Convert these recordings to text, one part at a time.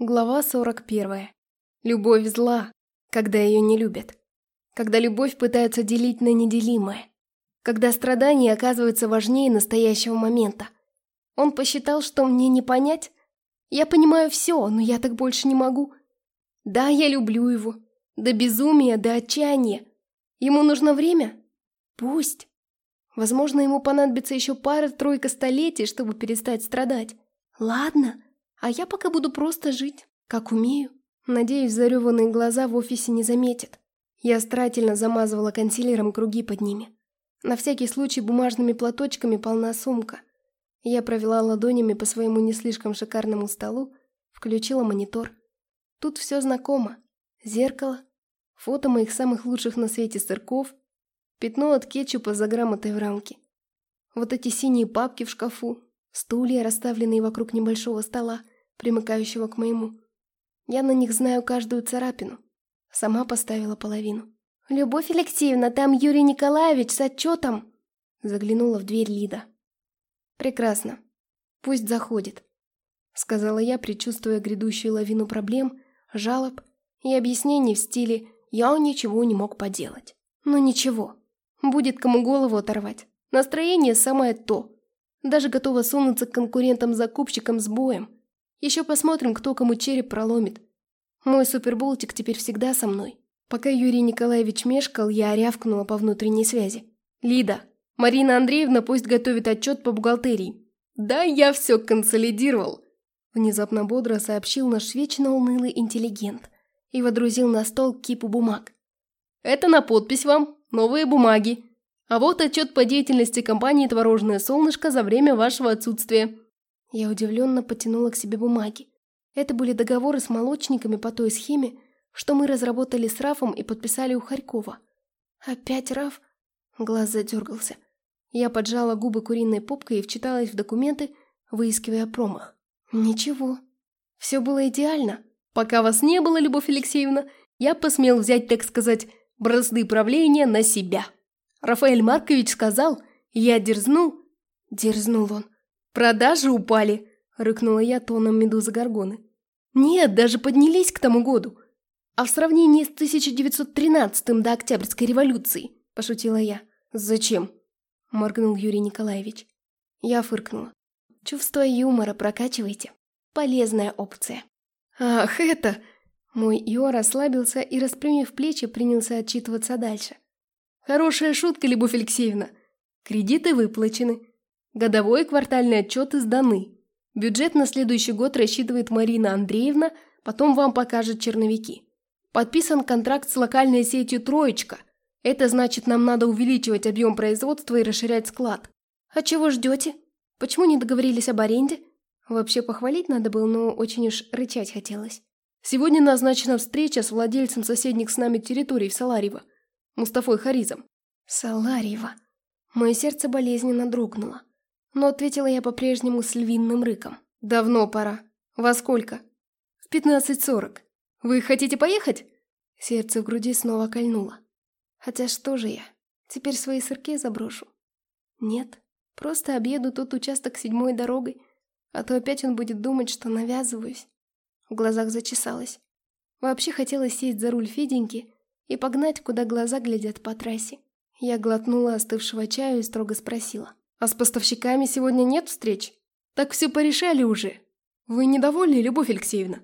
Глава 41. Любовь зла, когда ее не любят. Когда любовь пытаются делить на неделимое. Когда страдания оказываются важнее настоящего момента. Он посчитал, что мне не понять. Я понимаю все, но я так больше не могу. Да, я люблю его. До безумия, до отчаяния. Ему нужно время? Пусть. Возможно, ему понадобится еще пара-тройка столетий, чтобы перестать страдать. Ладно. А я пока буду просто жить, как умею. Надеюсь, зареванные глаза в офисе не заметят. Я старательно замазывала консилером круги под ними. На всякий случай бумажными платочками полна сумка. Я провела ладонями по своему не слишком шикарному столу, включила монитор. Тут все знакомо. Зеркало, фото моих самых лучших на свете сырков, пятно от кетчупа за грамотой в рамке. Вот эти синие папки в шкафу, стулья, расставленные вокруг небольшого стола – примыкающего к моему. Я на них знаю каждую царапину. Сама поставила половину. «Любовь Алексеевна, там Юрий Николаевич с отчетом!» Заглянула в дверь Лида. «Прекрасно. Пусть заходит», — сказала я, предчувствуя грядущую лавину проблем, жалоб и объяснений в стиле «я ничего не мог поделать». Но ничего, будет кому голову оторвать. Настроение самое то. Даже готова сунуться к конкурентам-закупщикам с боем. Еще посмотрим, кто кому череп проломит. Мой суперболтик теперь всегда со мной. Пока Юрий Николаевич мешкал, я рявкнула по внутренней связи. «Лида, Марина Андреевна пусть готовит отчет по бухгалтерии». «Да, я все консолидировал», – внезапно бодро сообщил наш вечно унылый интеллигент и водрузил на стол кипу бумаг. «Это на подпись вам, новые бумаги. А вот отчет по деятельности компании «Творожное солнышко» за время вашего отсутствия. Я удивленно потянула к себе бумаги. Это были договоры с молочниками по той схеме, что мы разработали с Рафом и подписали у Харькова. Опять Раф? Глаз задергался. Я поджала губы куриной попкой и вчиталась в документы, выискивая промах. Ничего. Все было идеально. Пока вас не было, Любовь Алексеевна, я посмел взять, так сказать, бразды правления на себя. Рафаэль Маркович сказал, я дерзнул. Дерзнул он. «Продажи упали!» – рыкнула я тоном медузы Горгоны. «Нет, даже поднялись к тому году. А в сравнении с 1913 до Октябрьской революции», – пошутила я. «Зачем?» – моргнул Юрий Николаевич. Я фыркнула. «Чувство юмора прокачивайте. Полезная опция». «Ах, это...» Мой Ио расслабился и, распрямив плечи, принялся отчитываться дальше. «Хорошая шутка, Любовь Алексеевна. Кредиты выплачены. Годовой и квартальные отчеты сданы. Бюджет на следующий год рассчитывает Марина Андреевна, потом вам покажет черновики. Подписан контракт с локальной сетью «Троечка». Это значит, нам надо увеличивать объем производства и расширять склад. А чего ждете? Почему не договорились об аренде? Вообще похвалить надо было, но очень уж рычать хотелось. Сегодня назначена встреча с владельцем соседних с нами территорий в Саларево, Мустафой Харизом. Саларево. Мое сердце болезненно дрогнуло но ответила я по-прежнему с львиным рыком. «Давно пора. Во сколько?» «В пятнадцать сорок. Вы хотите поехать?» Сердце в груди снова кольнуло. «Хотя что же я? Теперь свои сырки заброшу?» «Нет, просто объеду тот участок седьмой дорогой, а то опять он будет думать, что навязываюсь». В глазах зачесалось. Вообще хотелось сесть за руль Феденьки и погнать, куда глаза глядят по трассе. Я глотнула остывшего чаю и строго спросила. А с поставщиками сегодня нет встреч? Так все порешали уже. Вы недовольны, Любовь Алексеевна?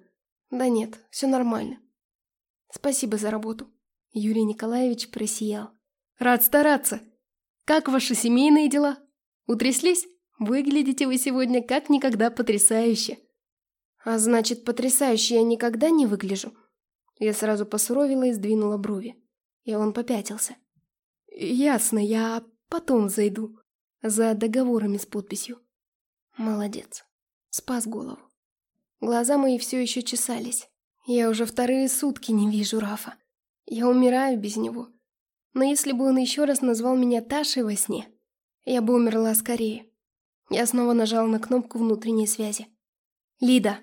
Да нет, все нормально. Спасибо за работу. Юрий Николаевич просиял. Рад стараться. Как ваши семейные дела? Утряслись? Выглядите вы сегодня как никогда потрясающе. А значит, потрясающе я никогда не выгляжу? Я сразу посуровила и сдвинула брови. И он попятился. Ясно, я потом зайду. За договорами с подписью. Молодец. Спас голову. Глаза мои все еще чесались. Я уже вторые сутки не вижу Рафа. Я умираю без него. Но если бы он еще раз назвал меня Ташей во сне, я бы умерла скорее. Я снова нажала на кнопку внутренней связи. «Лида,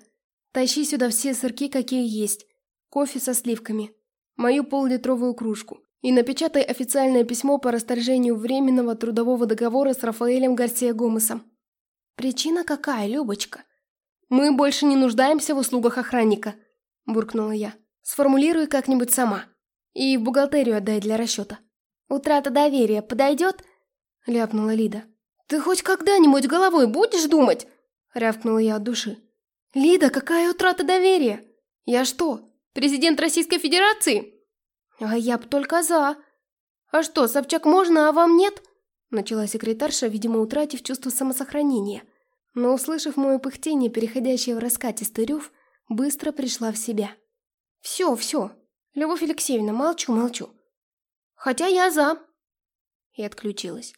тащи сюда все сырки, какие есть. Кофе со сливками. Мою пол-литровую кружку. И напечатай официальное письмо по расторжению временного трудового договора с Рафаэлем Гарсия Гомесом. Причина какая, Любочка? Мы больше не нуждаемся в услугах охранника», – буркнула я. «Сформулируй как-нибудь сама. И в бухгалтерию отдай для расчета». «Утрата доверия подойдет?» – ляпнула Лида. «Ты хоть когда-нибудь головой будешь думать?» – рявкнула я от души. «Лида, какая утрата доверия? Я что, президент Российской Федерации?» «А я б только за!» «А что, Собчак можно, а вам нет?» Начала секретарша, видимо, утратив чувство самосохранения. Но, услышав мое пыхтение, переходящее в раскатистый рев, быстро пришла в себя. «Все, все. Любовь Алексеевна, молчу, молчу. Хотя я за». И отключилась.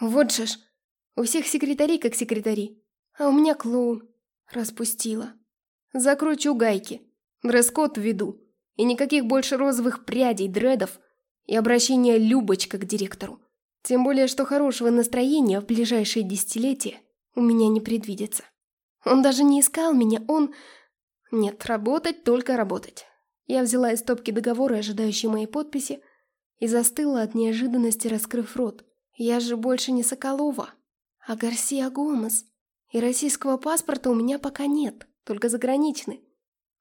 «Вот же ж, у всех секретарей как секретари, а у меня клоун. Распустила. Закручу гайки, дресс-код введу, и никаких больше розовых прядей, дредов и обращения Любочка к директору. Тем более, что хорошего настроения в ближайшие десятилетия у меня не предвидится. Он даже не искал меня, он... Нет, работать, только работать. Я взяла из стопки договоры, ожидающие моей подписи, и застыла от неожиданности, раскрыв рот. Я же больше не Соколова, а Гарсия Гомес. И российского паспорта у меня пока нет, только заграничный.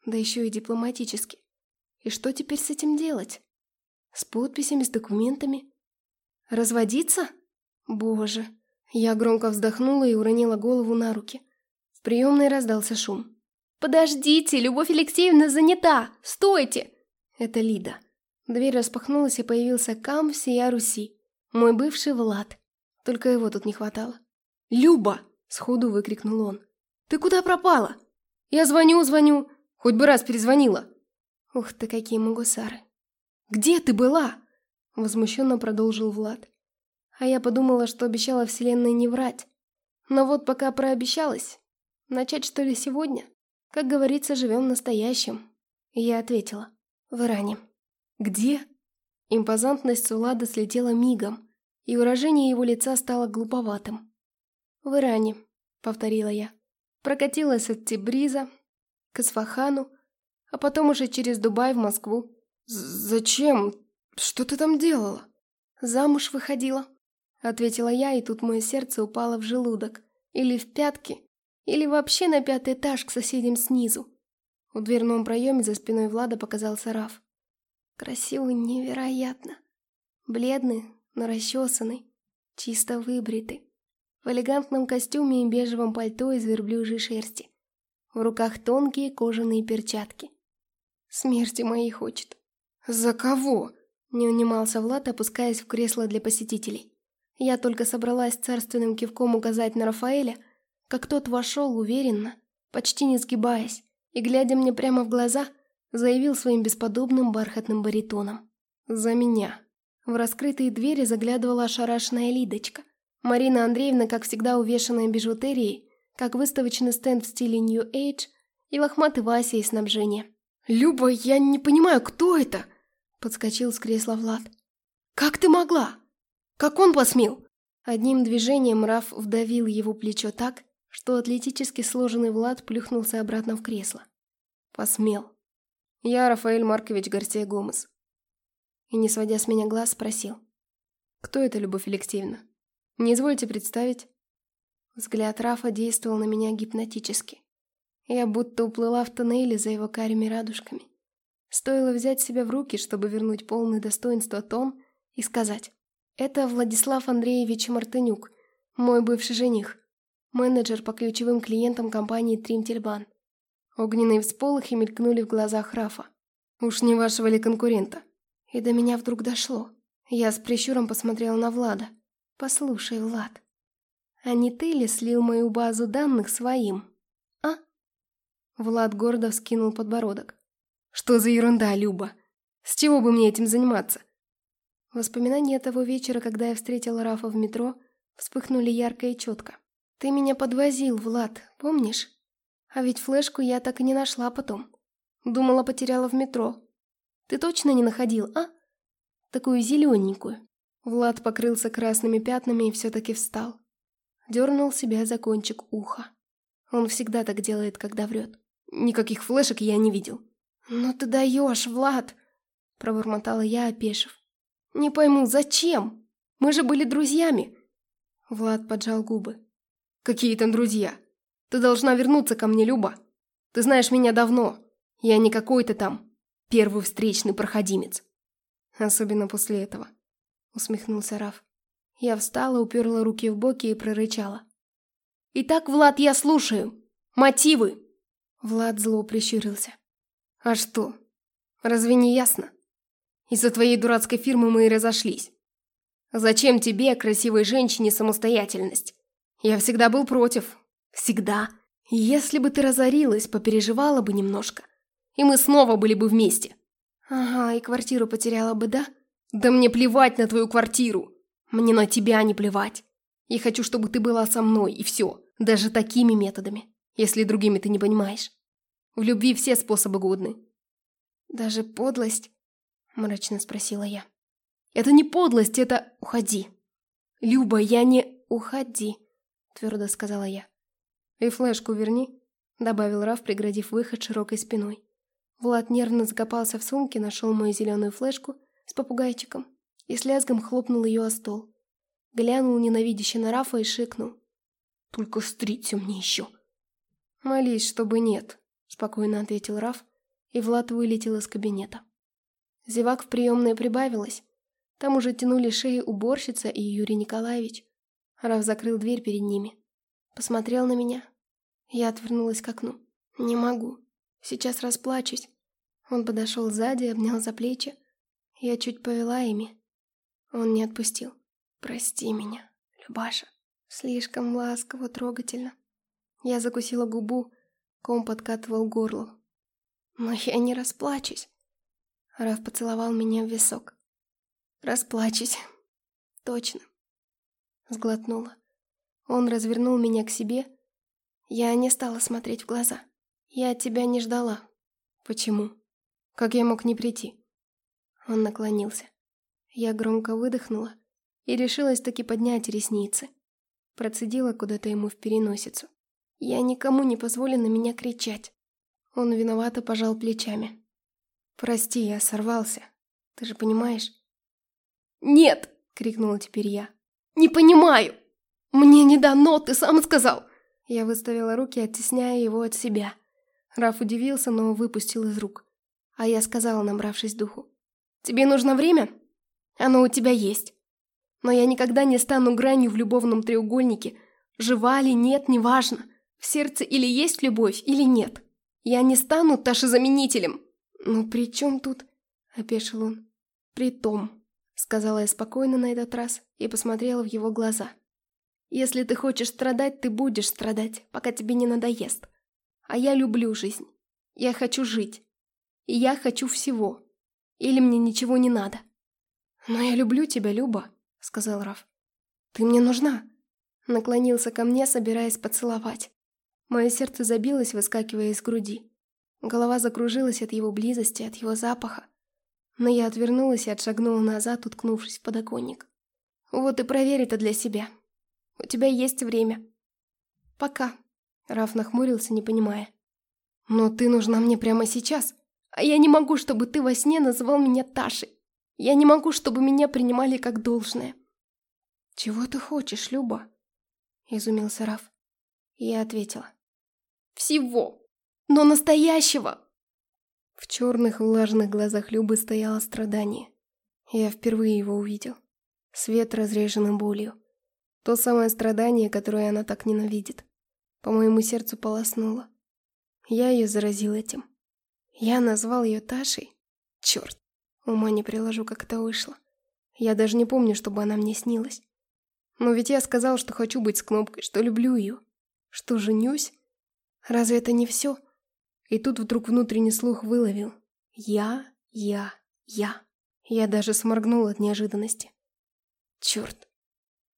Да еще и дипломатический. И что теперь с этим делать? С подписями, с документами? Разводиться? Боже. Я громко вздохнула и уронила голову на руки. В приемной раздался шум. «Подождите, Любовь Алексеевна занята! Стойте!» Это Лида. Дверь распахнулась, и появился Кам всея Руси. Мой бывший Влад. Только его тут не хватало. «Люба!» — сходу выкрикнул он. «Ты куда пропала? Я звоню, звоню. Хоть бы раз перезвонила!» Ух ты, какие мы гусары. «Где ты была?» Возмущенно продолжил Влад. А я подумала, что обещала Вселенной не врать. Но вот пока прообещалась. Начать что ли сегодня? Как говорится, живем настоящим. И я ответила. В Иране. Где? Импозантность Влада слетела мигом, и выражение его лица стало глуповатым. В Иране, повторила я. Прокатилась от Тибриза к Асфахану, а потом уже через Дубай в Москву. «Зачем? Что ты там делала?» «Замуж выходила», — ответила я, и тут мое сердце упало в желудок. Или в пятки, или вообще на пятый этаж к соседям снизу. В дверном проеме за спиной Влада показался Раф. Красивый невероятно. Бледный, но расчесанный, чисто выбритый. В элегантном костюме и бежевом пальто из верблюжьей шерсти. В руках тонкие кожаные перчатки. Смерти моей хочет. «За кого?» – не унимался Влад, опускаясь в кресло для посетителей. Я только собралась царственным кивком указать на Рафаэля, как тот вошел уверенно, почти не сгибаясь, и, глядя мне прямо в глаза, заявил своим бесподобным бархатным баритоном. «За меня». В раскрытые двери заглядывала ошарашенная Лидочка. Марина Андреевна, как всегда увешанная бижутерией, как выставочный стенд в стиле New Age и лохматый Вася из снабжения. «Люба, я не понимаю, кто это?» Подскочил с кресла Влад. «Как ты могла? Как он посмел?» Одним движением Раф вдавил его плечо так, что атлетически сложенный Влад плюхнулся обратно в кресло. «Посмел. Я Рафаэль Маркович Гарсия Гомес». И, не сводя с меня глаз, спросил. «Кто это, Любовь Алексеевна? Не извольте представить?» Взгляд Рафа действовал на меня гипнотически. Я будто уплыла в тоннеле за его карими радужками. Стоило взять себя в руки, чтобы вернуть полное достоинство тон и сказать «Это Владислав Андреевич Мартынюк, мой бывший жених, менеджер по ключевым клиентам компании Тримтельбан». Огненные всполохи мелькнули в глазах Рафа. «Уж не вашего ли конкурента?» И до меня вдруг дошло. Я с прищуром посмотрела на Влада. «Послушай, Влад, а не ты ли слил мою базу данных своим, а?» Влад гордо вскинул подбородок. Что за ерунда, Люба? С чего бы мне этим заниматься? Воспоминания того вечера, когда я встретила Рафа в метро, вспыхнули ярко и четко. Ты меня подвозил, Влад, помнишь? А ведь флешку я так и не нашла потом. Думала, потеряла в метро. Ты точно не находил, а? Такую зелененькую. Влад покрылся красными пятнами и все-таки встал. Дернул себя за кончик уха. Он всегда так делает, когда врет. Никаких флешек я не видел. «Ну ты даешь, Влад!» – пробормотала я, опешив. «Не пойму, зачем? Мы же были друзьями!» Влад поджал губы. «Какие там друзья? Ты должна вернуться ко мне, Люба. Ты знаешь меня давно. Я не какой-то там первый встречный проходимец. Особенно после этого. Усмехнулся Раф. Я встала, уперла руки в боки и прорычала. «Итак, Влад, я слушаю. Мотивы!» Влад зло прищурился. «А что? Разве не ясно? Из-за твоей дурацкой фирмы мы и разошлись. Зачем тебе, красивой женщине, самостоятельность? Я всегда был против. Всегда. Если бы ты разорилась, попереживала бы немножко. И мы снова были бы вместе. Ага, и квартиру потеряла бы, да? Да мне плевать на твою квартиру. Мне на тебя не плевать. Я хочу, чтобы ты была со мной, и все. Даже такими методами, если другими ты не понимаешь. В любви все способы годны. Даже подлость? Мрачно спросила я. Это не подлость, это уходи. Люба, я не... Уходи, твердо сказала я. И флешку верни, добавил Раф, преградив выход широкой спиной. Влад нервно закопался в сумке, нашел мою зеленую флешку с попугайчиком и с лязгом хлопнул ее о стол. Глянул ненавидяще на Рафа и шикнул. «Только стриться мне еще!» «Молись, чтобы нет», — спокойно ответил Раф, и Влад вылетел из кабинета. Зевак в приемной прибавилось. Там уже тянули шеи уборщица и Юрий Николаевич. Раф закрыл дверь перед ними. Посмотрел на меня. Я отвернулась к окну. «Не могу. Сейчас расплачусь». Он подошел сзади, обнял за плечи. Я чуть повела ими. Он не отпустил. «Прости меня, Любаша». Слишком ласково, трогательно. Я закусила губу, ком подкатывал горло. Но я не расплачусь. Раф поцеловал меня в висок. Расплачусь. Точно. Сглотнула. Он развернул меня к себе. Я не стала смотреть в глаза. Я тебя не ждала. Почему? Как я мог не прийти? Он наклонился. Я громко выдохнула и решилась таки поднять ресницы. Процедила куда-то ему в переносицу. Я никому не позволю на меня кричать. Он виновато пожал плечами. «Прости, я сорвался. Ты же понимаешь?» «Нет!» — крикнула теперь я. «Не понимаю! Мне не дано, ты сам сказал!» Я выставила руки, оттесняя его от себя. Раф удивился, но выпустил из рук. А я сказала, набравшись духу. «Тебе нужно время? Оно у тебя есть. Но я никогда не стану гранью в любовном треугольнике. Жива ли, нет, неважно. В сердце или есть любовь, или нет. Я не стану Таши-заменителем. Ну при чем тут? Опешил он. При том, сказала я спокойно на этот раз и посмотрела в его глаза. Если ты хочешь страдать, ты будешь страдать, пока тебе не надоест. А я люблю жизнь. Я хочу жить. И я хочу всего. Или мне ничего не надо. Но я люблю тебя, Люба, сказал Раф. Ты мне нужна. Наклонился ко мне, собираясь поцеловать. Мое сердце забилось, выскакивая из груди. Голова закружилась от его близости, от его запаха. Но я отвернулась и отшагнула назад, уткнувшись в подоконник. Вот и проверь это для себя. У тебя есть время. Пока. Раф нахмурился, не понимая. Но ты нужна мне прямо сейчас. А я не могу, чтобы ты во сне называл меня Ташей. Я не могу, чтобы меня принимали как должное. Чего ты хочешь, Люба? Изумился Раф. Я ответила. Всего. Но настоящего. В черных влажных глазах Любы стояло страдание. Я впервые его увидел. Свет, разреженный болью. То самое страдание, которое она так ненавидит. По моему сердцу полоснуло. Я ее заразил этим. Я назвал ее Ташей. Черт, ума не приложу, как это вышло. Я даже не помню, чтобы она мне снилась. Но ведь я сказал, что хочу быть с Кнопкой, что люблю ее. Что женюсь? Разве это не все? И тут вдруг внутренний слух выловил. Я, я, я. Я даже сморгнул от неожиданности. Черт.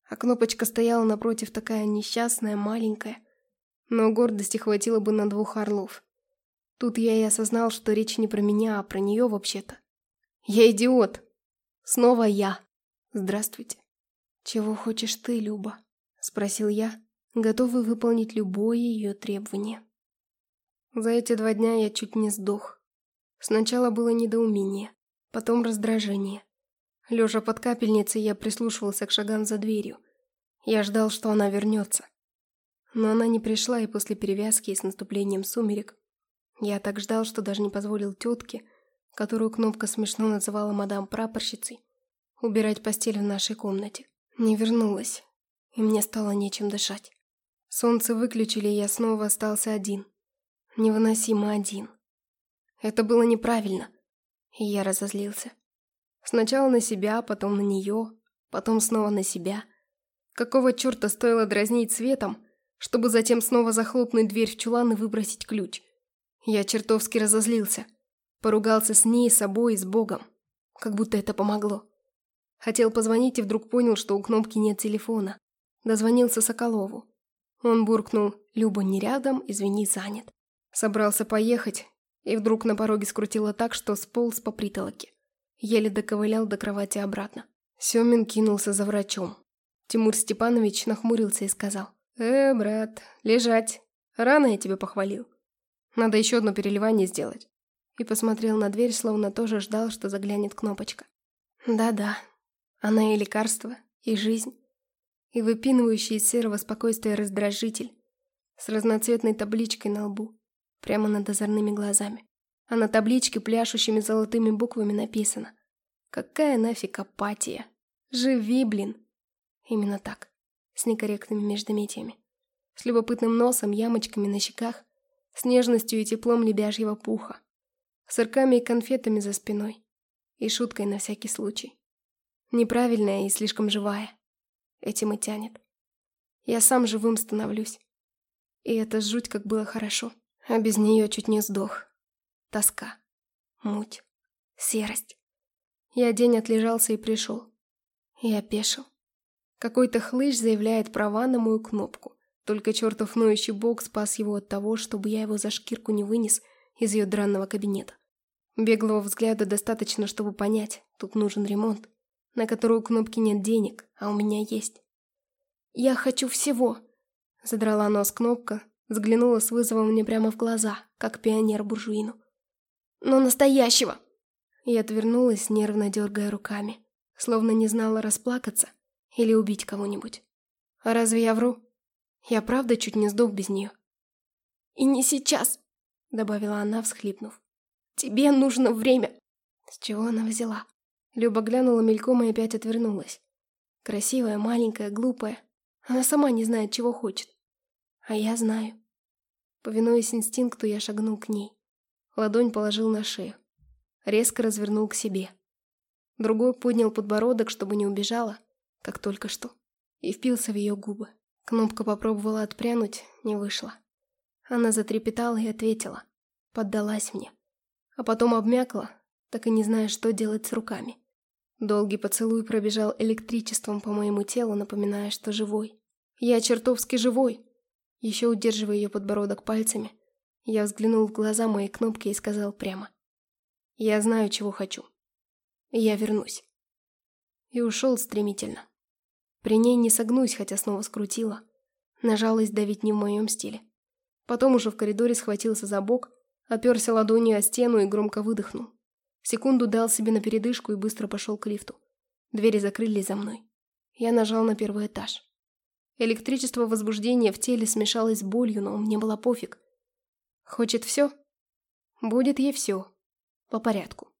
А кнопочка стояла напротив такая несчастная, маленькая. Но гордости хватило бы на двух орлов. Тут я и осознал, что речь не про меня, а про нее вообще-то. Я идиот. Снова я. Здравствуйте. Чего хочешь ты, Люба? Спросил я, готовый выполнить любое ее требование. За эти два дня я чуть не сдох. Сначала было недоумение, потом раздражение. Лежа под капельницей, я прислушивался к шагам за дверью. Я ждал, что она вернется. Но она не пришла и после перевязки и с наступлением сумерек. Я так ждал, что даже не позволил тетке, которую Кнопка смешно называла мадам прапорщицей, убирать постель в нашей комнате. Не вернулась, и мне стало нечем дышать. Солнце выключили, и я снова остался один. Невыносимо один. Это было неправильно, и я разозлился. Сначала на себя, потом на нее, потом снова на себя. Какого черта стоило дразнить светом, чтобы затем снова захлопнуть дверь в чулан и выбросить ключ? Я чертовски разозлился. Поругался с ней, с собой и с Богом. Как будто это помогло. Хотел позвонить и вдруг понял, что у кнопки нет телефона. Дозвонился Соколову. Он буркнул «Люба не рядом, извини, занят». Собрался поехать, и вдруг на пороге скрутило так, что сполз по притолоке. Еле доковылял до кровати обратно. Семин кинулся за врачом. Тимур Степанович нахмурился и сказал. «Э, брат, лежать. Рано я тебя похвалил. Надо еще одно переливание сделать». И посмотрел на дверь, словно тоже ждал, что заглянет кнопочка. Да-да, она и лекарство, и жизнь, и выпинывающий из серого спокойствия раздражитель с разноцветной табличкой на лбу, прямо над озорными глазами. А на табличке пляшущими золотыми буквами написано «Какая нафиг апатия? Живи, блин!» Именно так, с некорректными междометиями, с любопытным носом, ямочками на щеках, с нежностью и теплом лебяжьего пуха, сырками и конфетами за спиной и шуткой на всякий случай. Неправильная и слишком живая. Этим и тянет. Я сам живым становлюсь. И это жуть, как было хорошо. А без нее чуть не сдох. Тоска. Муть. Серость. Я день отлежался и пришел. И опешил. Какой-то хлыщ заявляет права на мою кнопку. Только чертов ноющий бог спас его от того, чтобы я его за шкирку не вынес из ее дранного кабинета. Беглого взгляда достаточно, чтобы понять, тут нужен ремонт на которую кнопки нет денег, а у меня есть. «Я хочу всего!» Задрала нос кнопка, взглянула с вызовом мне прямо в глаза, как пионер буржуину. «Но настоящего!» И отвернулась, нервно дергая руками, словно не знала расплакаться или убить кого-нибудь. А разве я вру? Я правда чуть не сдох без нее. «И не сейчас!» — добавила она, всхлипнув. «Тебе нужно время!» С чего она взяла? Люба глянула мельком и опять отвернулась. Красивая, маленькая, глупая. Она сама не знает, чего хочет. А я знаю. Повинуясь инстинкту, я шагнул к ней. Ладонь положил на шею. Резко развернул к себе. Другой поднял подбородок, чтобы не убежала, как только что, и впился в ее губы. Кнопка попробовала отпрянуть, не вышла. Она затрепетала и ответила. Поддалась мне. А потом обмякла, так и не зная, что делать с руками. Долгий поцелуй пробежал электричеством по моему телу, напоминая, что живой. Я чертовски живой. Еще удерживая ее подбородок пальцами, я взглянул в глаза моей кнопки и сказал прямо. Я знаю, чего хочу. Я вернусь. И ушел стремительно. При ней не согнусь, хотя снова скрутила. Нажалась давить не в моем стиле. Потом уже в коридоре схватился за бок, оперся ладонью о стену и громко выдохнул. Секунду дал себе на передышку и быстро пошел к лифту. Двери закрылись за мной. Я нажал на первый этаж. Электричество возбуждения в теле смешалось с болью, но мне было пофиг. Хочет все? Будет ей все. По порядку.